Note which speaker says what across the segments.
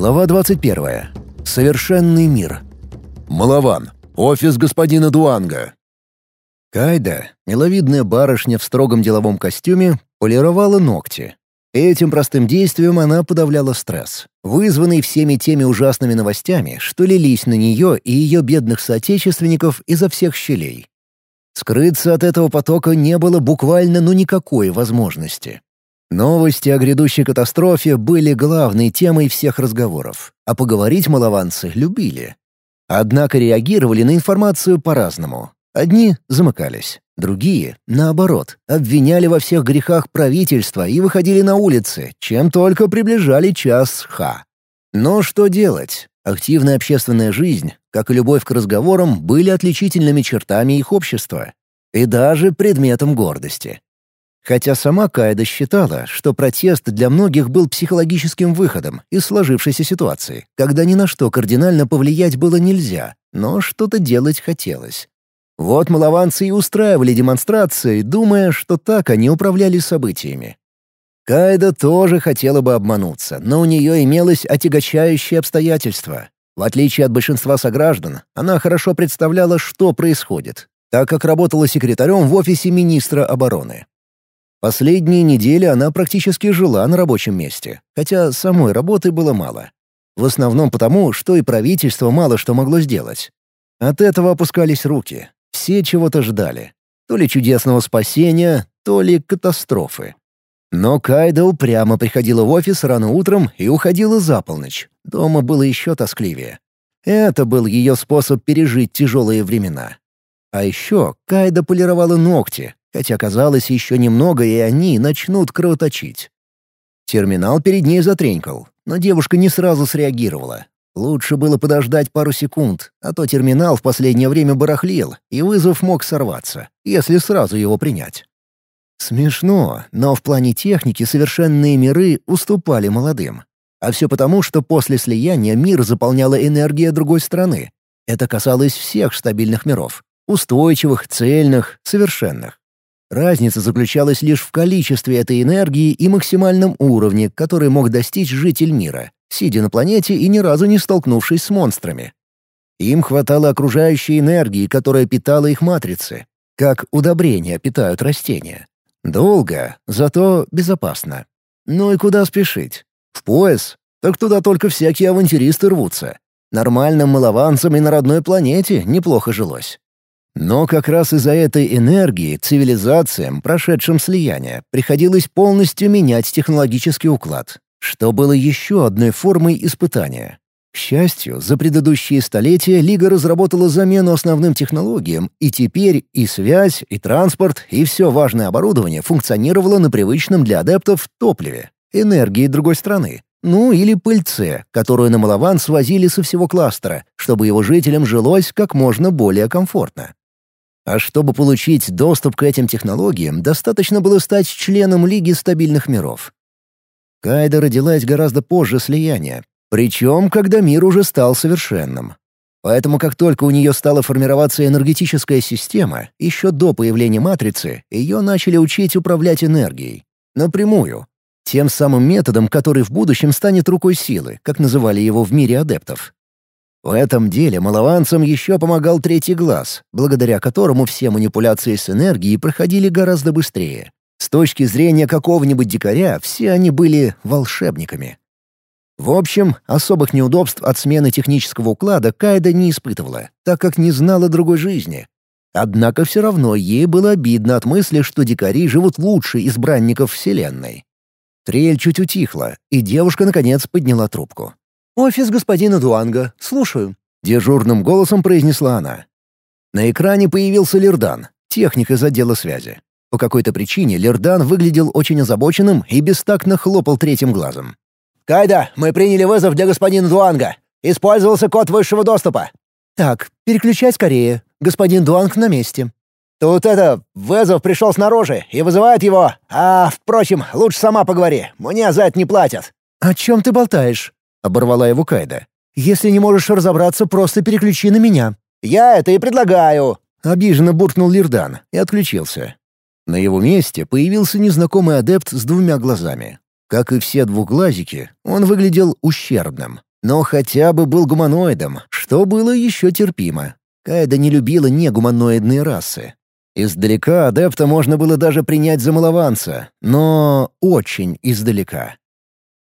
Speaker 1: Глава 21. Совершенный мир. Малаван. Офис господина Дуанга. Кайда, миловидная барышня в строгом деловом костюме, полировала ногти. Этим простым действием она подавляла стресс, вызванный всеми теми ужасными новостями, что лились на нее и ее бедных соотечественников изо всех щелей. Скрыться от этого потока не было буквально ну никакой возможности. Новости о грядущей катастрофе были главной темой всех разговоров, а поговорить малованцы любили. Однако реагировали на информацию по-разному. Одни замыкались, другие, наоборот, обвиняли во всех грехах правительства и выходили на улицы, чем только приближали час Ха. Но что делать? Активная общественная жизнь, как и любовь к разговорам, были отличительными чертами их общества и даже предметом гордости. Хотя сама Каэда считала, что протест для многих был психологическим выходом из сложившейся ситуации, когда ни на что кардинально повлиять было нельзя, но что-то делать хотелось. Вот малованцы и устраивали демонстрации, думая, что так они управляли событиями. Кайда тоже хотела бы обмануться, но у нее имелось отягочающее обстоятельство. В отличие от большинства сограждан, она хорошо представляла, что происходит, так как работала секретарем в офисе министра обороны. Последние недели она практически жила на рабочем месте, хотя самой работы было мало. В основном потому, что и правительство мало что могло сделать. От этого опускались руки. Все чего-то ждали. То ли чудесного спасения, то ли катастрофы. Но Кайда упрямо приходила в офис рано утром и уходила за полночь. Дома было еще тоскливее. Это был ее способ пережить тяжелые времена. А еще Кайда полировала ногти, хотя казалось еще немного, и они начнут кровоточить. Терминал перед ней затренькал, но девушка не сразу среагировала. Лучше было подождать пару секунд, а то терминал в последнее время барахлил, и вызов мог сорваться, если сразу его принять. Смешно, но в плане техники совершенные миры уступали молодым. А все потому, что после слияния мир заполняла энергия другой страны. Это касалось всех стабильных миров. Устойчивых, цельных, совершенных. Разница заключалась лишь в количестве этой энергии и максимальном уровне, который мог достичь житель мира, сидя на планете и ни разу не столкнувшись с монстрами. Им хватало окружающей энергии, которая питала их матрицы, как удобрения питают растения. Долго, зато безопасно. Ну и куда спешить? В пояс? Так туда только всякие авантюристы рвутся. Нормальным малованцам и на родной планете неплохо жилось. Но как раз из-за этой энергии цивилизациям, прошедшим слияние, приходилось полностью менять технологический уклад, что было еще одной формой испытания. К счастью, за предыдущие столетия Лига разработала замену основным технологиям, и теперь и связь, и транспорт, и все важное оборудование функционировало на привычном для адептов топливе, энергии другой страны, ну или пыльце, которую на Малаван свозили со всего кластера, чтобы его жителям жилось как можно более комфортно. А чтобы получить доступ к этим технологиям, достаточно было стать членом Лиги стабильных миров. Кайда родилась гораздо позже слияния, причем когда мир уже стал совершенным. Поэтому как только у нее стала формироваться энергетическая система, еще до появления матрицы, ее начали учить управлять энергией. Напрямую. Тем самым методом, который в будущем станет рукой силы, как называли его в мире адептов. В этом деле малованцам еще помогал третий глаз, благодаря которому все манипуляции с энергией проходили гораздо быстрее. С точки зрения какого-нибудь дикаря, все они были волшебниками. В общем, особых неудобств от смены технического уклада Кайда не испытывала, так как не знала другой жизни. Однако все равно ей было обидно от мысли, что дикари живут лучше избранников Вселенной. Трель чуть утихла, и девушка, наконец, подняла трубку. «Офис господина Дуанга. Слушаю», — дежурным голосом произнесла она. На экране появился Лердан, техник из отдела связи. По какой-то причине Лердан выглядел очень озабоченным и бестактно хлопал третьим глазом. «Кайда, мы приняли вызов для господина Дуанга. Использовался код высшего доступа». «Так, переключай скорее. Господин Дуанг на месте». «Тут это, вызов пришел снаружи и вызывает его. А, впрочем, лучше сама поговори. Мне за это не платят». «О чем ты болтаешь?» — оборвала его Кайда. «Если не можешь разобраться, просто переключи на меня». «Я это и предлагаю!» — обиженно буркнул Лирдан и отключился. На его месте появился незнакомый адепт с двумя глазами. Как и все двуглазики, он выглядел ущербным. Но хотя бы был гуманоидом, что было еще терпимо. Кайда не любила негуманоидные расы. Издалека адепта можно было даже принять за малованца, но очень издалека.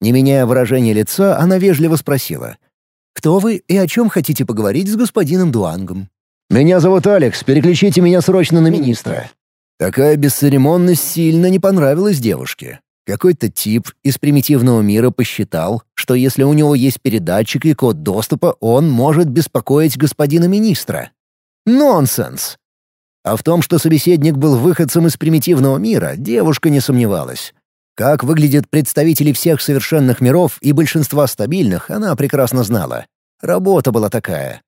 Speaker 1: Не меняя выражения лица, она вежливо спросила. «Кто вы и о чем хотите поговорить с господином Дуангом?» «Меня зовут Алекс, переключите меня срочно на министра». Такая бесцеремонность сильно не понравилась девушке. Какой-то тип из примитивного мира посчитал, что если у него есть передатчик и код доступа, он может беспокоить господина министра. Нонсенс! А в том, что собеседник был выходцем из примитивного мира, девушка не сомневалась. Как выглядят представители всех совершенных миров и большинства стабильных, она прекрасно знала. Работа была такая.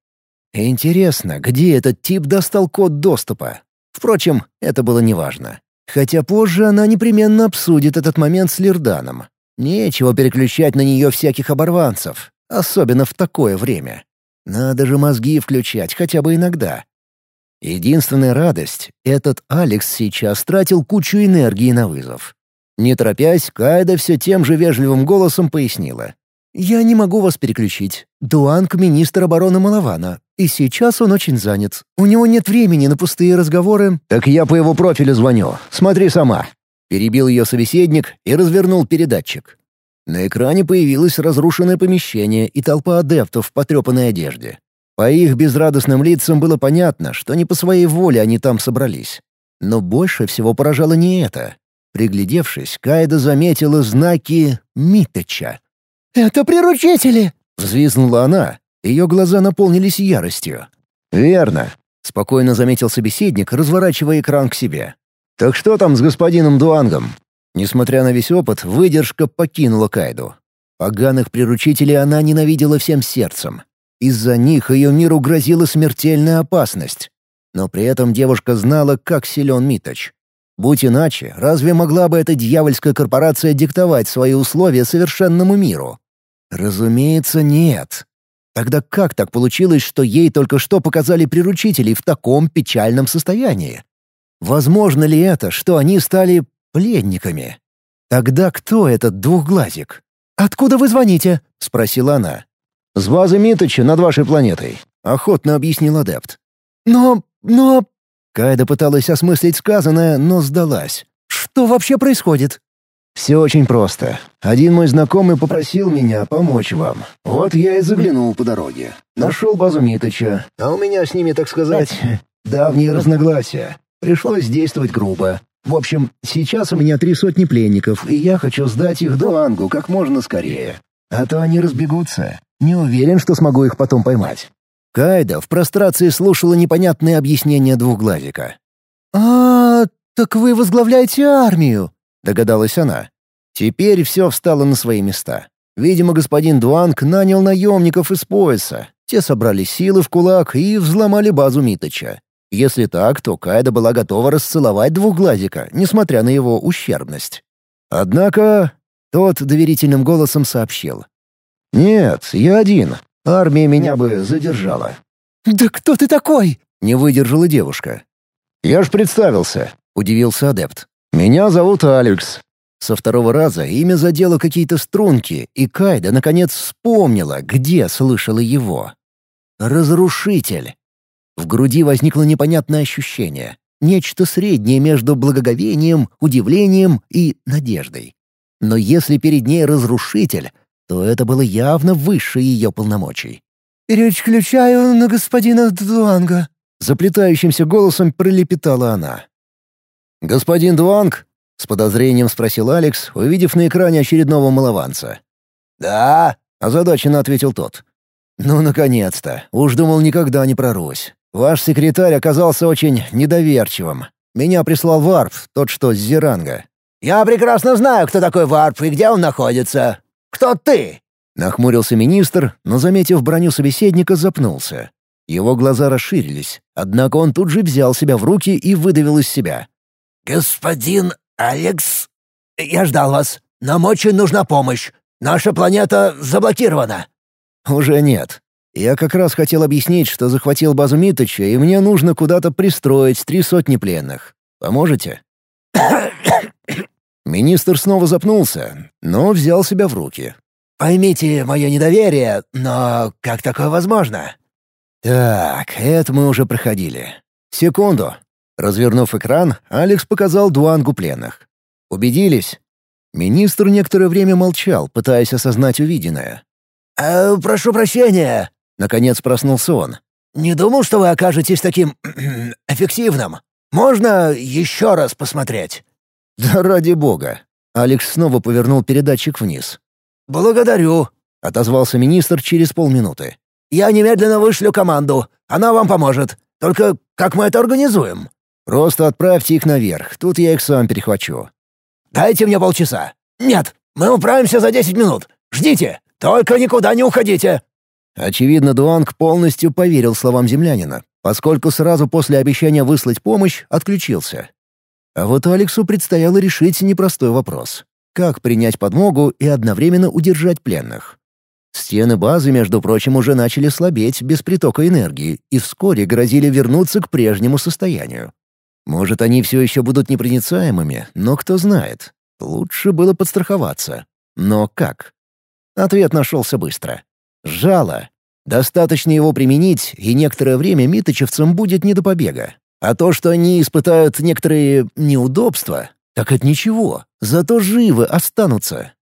Speaker 1: Интересно, где этот тип достал код доступа? Впрочем, это было неважно. Хотя позже она непременно обсудит этот момент с Лирданом. Нечего переключать на нее всяких оборванцев, особенно в такое время. Надо же мозги включать хотя бы иногда. Единственная радость — этот Алекс сейчас тратил кучу энергии на вызов. Не торопясь, Кайда все тем же вежливым голосом пояснила. «Я не могу вас переключить. Дуанг — министр обороны Малавана, и сейчас он очень занят. У него нет времени на пустые разговоры». «Так я по его профилю звоню. Смотри сама». Перебил ее собеседник и развернул передатчик. На экране появилось разрушенное помещение и толпа адептов в потрепанной одежде. По их безрадостным лицам было понятно, что не по своей воле они там собрались. Но больше всего поражало не это. Приглядевшись, Кайда заметила знаки Миточа.
Speaker 2: «Это приручители!»
Speaker 1: — взвизгнула она. Ее глаза наполнились яростью. «Верно», — спокойно заметил собеседник, разворачивая экран к себе. «Так что там с господином Дуангом?» Несмотря на весь опыт, выдержка покинула Кайду. Поганых приручителей она ненавидела всем сердцем. Из-за них ее миру грозила смертельная опасность. Но при этом девушка знала, как силен Миточ. Будь иначе, разве могла бы эта дьявольская корпорация диктовать свои условия совершенному миру? Разумеется, нет. Тогда как так получилось, что ей только что показали приручителей в таком печальном состоянии? Возможно ли это, что они стали пленниками? Тогда кто этот двухглазик?
Speaker 2: «Откуда вы звоните?»
Speaker 1: — спросила она. «С базы Миточа над вашей планетой», — охотно объяснил адепт.
Speaker 2: «Но... но...»
Speaker 1: Кайда пыталась осмыслить сказанное, но сдалась.
Speaker 2: «Что вообще происходит?»
Speaker 1: «Все очень просто. Один мой знакомый попросил меня помочь вам. Вот я и заглянул по дороге. Нашел базу Миточа, а у меня с ними, так сказать, давние разногласия. Пришлось действовать грубо. В общем, сейчас у меня три сотни пленников, и я хочу сдать их до Ангу как можно скорее. А то они разбегутся. Не уверен, что смогу их потом поймать. Кайда в прострации слушала непонятные объяснения двухглазика.
Speaker 2: «А, так вы возглавляете армию», — догадалась она.
Speaker 1: Теперь все встало на свои места. Видимо, господин Дуанг нанял наемников из пояса. Те собрали силы в кулак и взломали базу Миточа. Если так, то Кайда была готова расцеловать двухглазика, несмотря на его ущербность. Однако тот доверительным голосом сообщил. «Нет, я один. Армия меня бы задержала».
Speaker 2: «Да кто ты такой?»
Speaker 1: — не выдержала девушка. «Я ж представился», — удивился адепт. «Меня зовут Алекс». Со второго раза имя задело какие-то струнки, и Кайда наконец вспомнила, где слышала его. «Разрушитель». В груди возникло непонятное ощущение. Нечто среднее между благоговением, удивлением и надеждой. Но если перед ней разрушитель, то это было явно выше ее полномочий.
Speaker 2: «Переключаю на господина Дуанга», —
Speaker 1: заплетающимся голосом пролепетала она. «Господин Дуанг?» — с подозрением спросил Алекс, увидев на экране очередного малованца. «Да», — озадаченно ответил тот. «Ну, наконец-то. Уж думал, никогда не прорусь. Ваш секретарь оказался очень недоверчивым. Меня прислал Варп, тот, что с Зеранга».
Speaker 3: «Я прекрасно знаю, кто такой Варп и где он находится. Кто ты?»
Speaker 1: Нахмурился министр, но, заметив броню собеседника, запнулся. Его глаза расширились, однако он тут же взял себя в руки и выдавил из себя.
Speaker 3: «Господин Алекс, я ждал вас. Нам очень нужна помощь. Наша планета заблокирована».
Speaker 1: «Уже нет. Я как раз хотел объяснить, что захватил базу Миточа, и мне нужно куда-то пристроить три сотни пленных. Поможете?» Министр снова запнулся, но взял себя в руки.
Speaker 3: «Поймите мое недоверие, но как такое возможно?»
Speaker 1: «Так, это мы уже проходили. Секунду». Развернув экран, Алекс показал дуангу пленных. «Убедились?» Министр некоторое время молчал, пытаясь осознать увиденное.
Speaker 3: «Э, «Прошу прощения», —
Speaker 1: наконец проснулся он.
Speaker 3: «Не думал, что вы окажетесь таким эффективным. Можно еще раз посмотреть?»
Speaker 1: «Да ради бога!» Алекс снова повернул передатчик вниз.
Speaker 3: «Благодарю», —
Speaker 1: отозвался министр через полминуты.
Speaker 3: «Я немедленно вышлю команду. Она вам поможет. Только как мы это организуем?»
Speaker 1: «Просто отправьте их наверх. Тут я их сам перехвачу».
Speaker 3: «Дайте мне полчаса». «Нет, мы управимся за десять минут. Ждите. Только никуда не уходите».
Speaker 1: Очевидно, Дуанг полностью поверил словам землянина, поскольку сразу после обещания выслать помощь отключился. А вот Алексу предстояло решить непростой вопрос. Как принять подмогу и одновременно удержать пленных? Стены базы, между прочим, уже начали слабеть без притока энергии и вскоре грозили вернуться к прежнему состоянию. Может, они все еще будут непроницаемыми, но кто знает. Лучше было подстраховаться. Но как? Ответ нашелся быстро. Жало. Достаточно его применить, и некоторое время миточевцам будет не до побега. А то, что они испытают некоторые неудобства, так это ничего, зато живы останутся.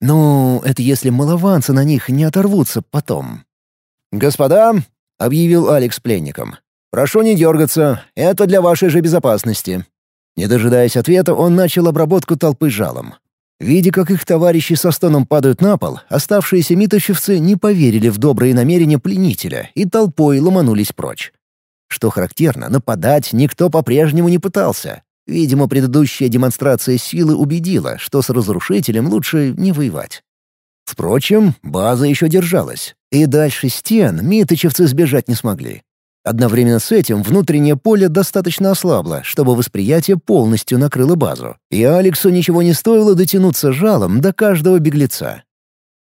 Speaker 1: Ну, это если малованцы на них не оторвутся потом. «Господа», — объявил Алекс пленникам, — «прошу не дергаться, это для вашей же безопасности». Не дожидаясь ответа, он начал обработку толпы жалом. Видя, как их товарищи со стоном падают на пол, оставшиеся митощевцы не поверили в добрые намерения пленителя и толпой ломанулись прочь. Что характерно, нападать никто по-прежнему не пытался. Видимо, предыдущая демонстрация силы убедила, что с разрушителем лучше не воевать. Впрочем, база еще держалась, и дальше стен миточевцы сбежать не смогли. Одновременно с этим внутреннее поле достаточно ослабло, чтобы восприятие полностью накрыло базу, и Алексу ничего не стоило дотянуться жалом до каждого беглеца.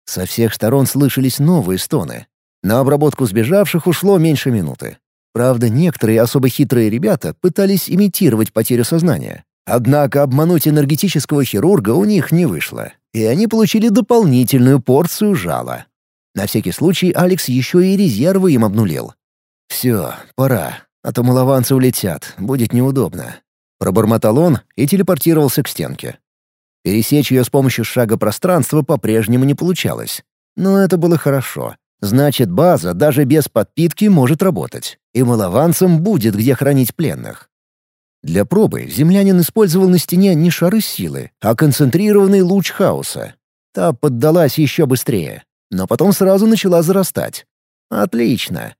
Speaker 1: Со всех сторон слышались новые стоны. На обработку сбежавших ушло меньше минуты. Правда, некоторые особо хитрые ребята пытались имитировать потерю сознания. Однако обмануть энергетического хирурга у них не вышло, и они получили дополнительную порцию жала. На всякий случай Алекс еще и резервы им обнулил. «Все, пора, а то малованцы улетят, будет неудобно». Пробормотал он и телепортировался к стенке. Пересечь ее с помощью шага пространства по-прежнему не получалось. Но это было хорошо. Значит, база даже без подпитки может работать, и малованцам будет где хранить пленных. Для пробы землянин использовал на стене не шары силы, а концентрированный луч хаоса. Та поддалась еще быстрее, но потом сразу начала зарастать. Отлично.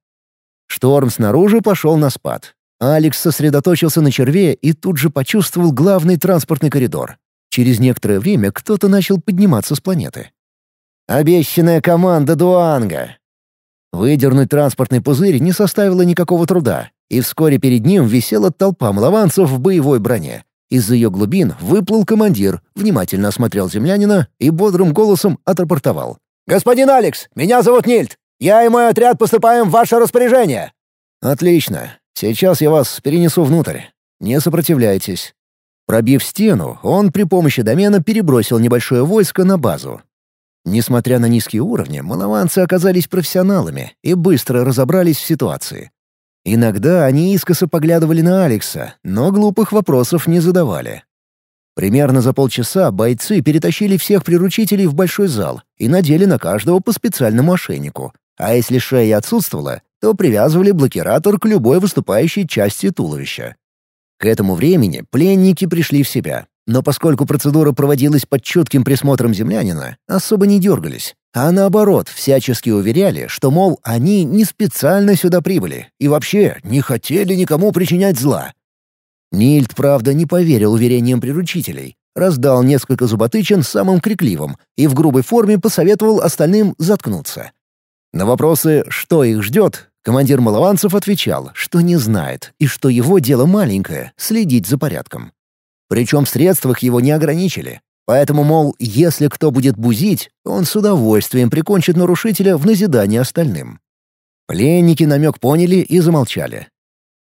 Speaker 1: Шторм снаружи пошел на спад. Алекс сосредоточился на черве и тут же почувствовал главный транспортный коридор. Через некоторое время кто-то начал подниматься с планеты. Обещанная команда Дуанга. Выдернуть транспортный пузырь не составило никакого труда, и вскоре перед ним висела толпа млованцев в боевой броне. Из-за ее глубин выплыл командир, внимательно осмотрел землянина и бодрым голосом отрапортовал. «Господин Алекс, меня зовут Нильд. Я и мой отряд поступаем в ваше распоряжение». «Отлично. Сейчас я вас перенесу внутрь. Не сопротивляйтесь». Пробив стену, он при помощи домена перебросил небольшое войско на базу, Несмотря на низкие уровни, малованцы оказались профессионалами и быстро разобрались в ситуации. Иногда они искоса поглядывали на Алекса, но глупых вопросов не задавали. Примерно за полчаса бойцы перетащили всех приручителей в большой зал и надели на каждого по специальному ошейнику. А если шея отсутствовала, то привязывали блокиратор к любой выступающей части туловища. К этому времени пленники пришли в себя. Но поскольку процедура проводилась под чутким присмотром землянина, особо не дергались, а наоборот всячески уверяли, что, мол, они не специально сюда прибыли и вообще не хотели никому причинять зла. Нильд, правда, не поверил уверениям приручителей, раздал несколько зуботычин самым крикливым и в грубой форме посоветовал остальным заткнуться. На вопросы, что их ждет, командир малованцев отвечал, что не знает и что его дело маленькое — следить за порядком. Причем в средствах его не ограничили. Поэтому, мол, если кто будет бузить, он с удовольствием прикончит нарушителя в назидание остальным. Пленники намек поняли и замолчали.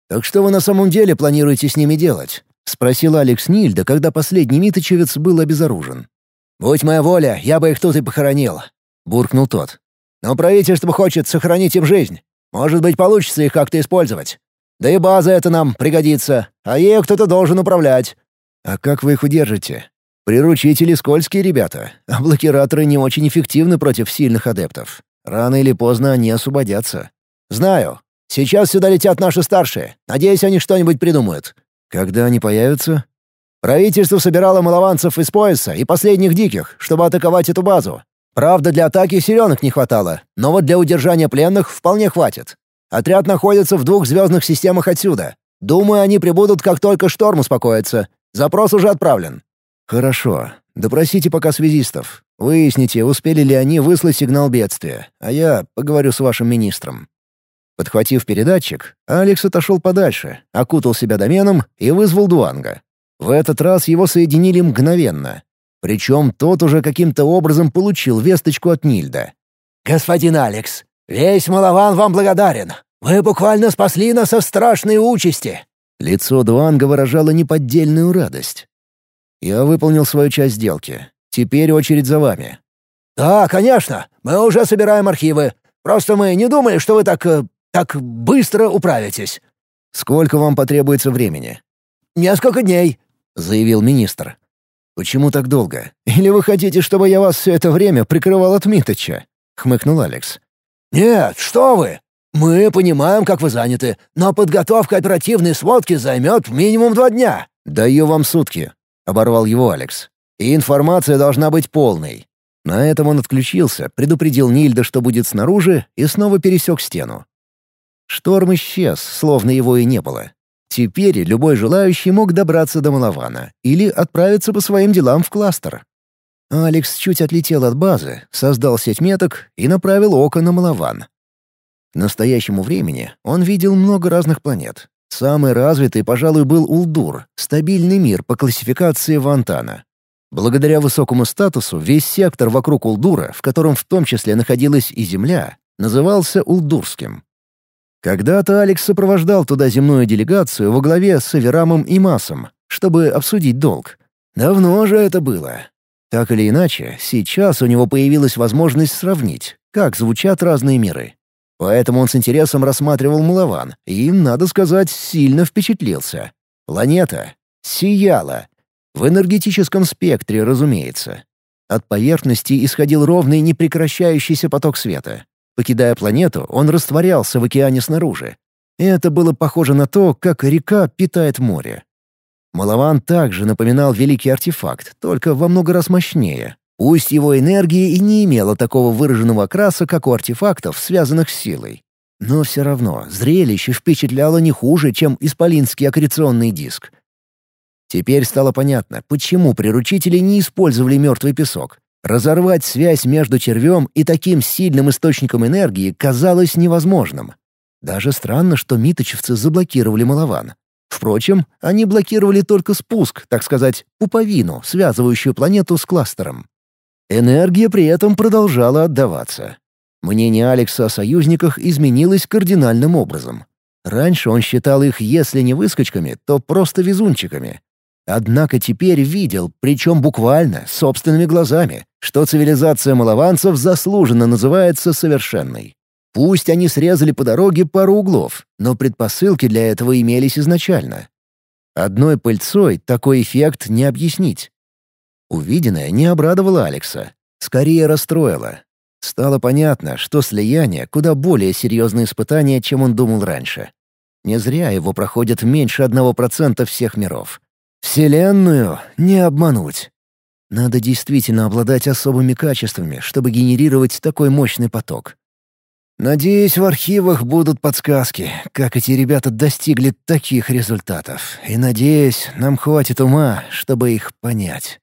Speaker 1: «Так что вы на самом деле планируете с ними делать?» — спросил Алекс Нильда, когда последний миточевец был обезоружен.
Speaker 3: «Будь моя воля, я бы их тут и похоронил», — буркнул тот. «Но правительство хочет сохранить им жизнь. Может быть, получится их как-то использовать. Да и база эта нам пригодится, а ею кто-то должен управлять».
Speaker 1: «А как вы их удержите? Приручители скользкие ребята, а блокираторы не очень эффективны против сильных адептов. Рано или поздно они освободятся».
Speaker 3: «Знаю. Сейчас сюда летят наши старшие. Надеюсь, они что-нибудь придумают».
Speaker 1: «Когда они появятся?»
Speaker 3: Правительство собирало малованцев из пояса и последних диких, чтобы атаковать эту базу. Правда, для атаки силенок не хватало, но вот для удержания пленных вполне хватит. Отряд находится в двух звездных системах отсюда. Думаю, они прибудут, как только шторм успокоится. Запрос уже отправлен».
Speaker 1: «Хорошо. Допросите пока связистов. Выясните, успели ли они выслать сигнал бедствия, а я поговорю с вашим министром». Подхватив передатчик, Алекс отошел подальше, окутал себя доменом и вызвал Дуанга. В этот раз его соединили мгновенно. Причем тот уже каким-то образом получил весточку от Нильда.
Speaker 3: «Господин Алекс, весь Малаван вам благодарен. Вы буквально спасли нас от страшной участи».
Speaker 1: Лицо Дуанга выражало неподдельную радость. «Я выполнил свою часть сделки. Теперь очередь за вами».
Speaker 3: «Да, конечно. Мы уже собираем архивы. Просто мы не думали, что вы так... Э, так быстро управитесь».
Speaker 1: «Сколько вам потребуется времени?»
Speaker 3: «Несколько дней», —
Speaker 1: заявил министр. «Почему так долго? Или вы хотите, чтобы я вас все это время прикрывал от Миточа?» — хмыкнул Алекс.
Speaker 3: «Нет, что вы! Мы понимаем, как вы заняты, но подготовка оперативной сводки займет минимум два дня».
Speaker 1: «Даю вам сутки», — оборвал его Алекс. «И информация должна быть полной». На этом он отключился, предупредил Нильда, что будет снаружи, и снова пересек стену. Шторм исчез, словно его и не было. Теперь любой желающий мог добраться до Малавана или отправиться по своим делам в кластер. Алекс чуть отлетел от базы, создал сеть меток и направил око на Малаван. К настоящему времени он видел много разных планет. Самый развитый, пожалуй, был Улдур, стабильный мир по классификации Вантана. Благодаря высокому статусу весь сектор вокруг Улдура, в котором в том числе находилась и Земля, назывался Улдурским. Когда-то Алекс сопровождал туда земную делегацию во главе с Аверамом и Масом, чтобы обсудить долг. Давно же это было. Так или иначе, сейчас у него появилась возможность сравнить, как звучат разные миры. Поэтому он с интересом рассматривал Мулаван и, надо сказать, сильно впечатлился. Планета сияла. В энергетическом спектре, разумеется. От поверхности исходил ровный непрекращающийся поток света. Покидая планету, он растворялся в океане снаружи. Это было похоже на то, как река питает море. Малаван также напоминал великий артефакт, только во много раз мощнее. Пусть его энергия и не имела такого выраженного окраса, как у артефактов, связанных с силой. Но все равно зрелище впечатляло не хуже, чем исполинский аккреционный диск. Теперь стало понятно, почему приручители не использовали мертвый песок. Разорвать связь между червем и таким сильным источником энергии казалось невозможным. Даже странно, что миточевцы заблокировали Малаван. Впрочем, они блокировали только спуск, так сказать, пуповину, связывающую планету с кластером. Энергия при этом продолжала отдаваться. Мнение Алекса о союзниках изменилось кардинальным образом. Раньше он считал их, если не выскочками, то просто везунчиками. Однако теперь видел, причем буквально, собственными глазами, что цивилизация малованцев заслуженно называется совершенной. Пусть они срезали по дороге пару углов, но предпосылки для этого имелись изначально. Одной пыльцой такой эффект не объяснить. Увиденное не обрадовало Алекса, скорее расстроило. Стало понятно, что слияние — куда более серьезное испытание, чем он думал раньше. Не зря его проходят меньше одного процента всех миров. Вселенную не обмануть. Надо действительно обладать особыми качествами, чтобы генерировать такой мощный поток. Надеюсь, в архивах будут подсказки, как эти ребята достигли таких результатов. И надеюсь, нам хватит ума, чтобы их понять.